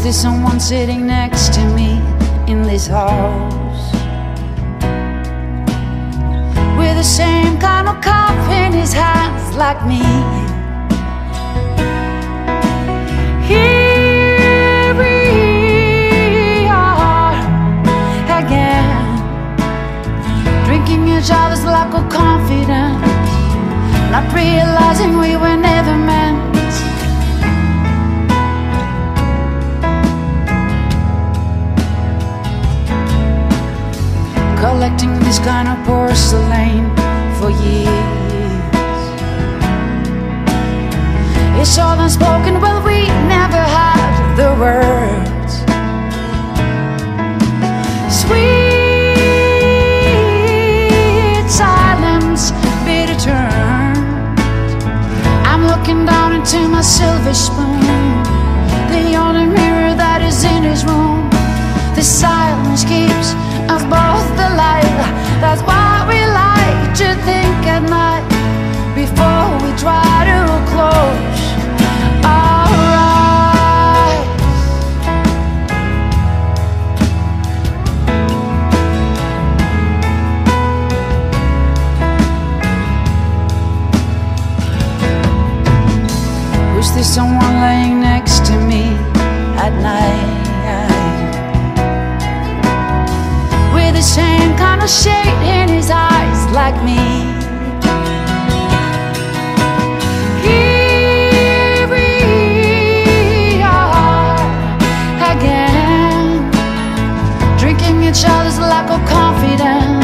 there's someone sitting next to me in this house? With the same kind of cup in his hands like me. Here we are again, drinking each other's lack of confidence, not realizing we were collecting this kind of porcelain for years. It's all unspoken, well, we never had the words. Sweet silence, bitter turn. I'm looking down into my silver spoon, the only mirror that is in his room. The silence keeps us both alive. That's why we like to think at night before we try to close our eyes. Wish there's someone laying same kind of shade in his eyes like me. Here we are again, drinking each other's lack of confidence,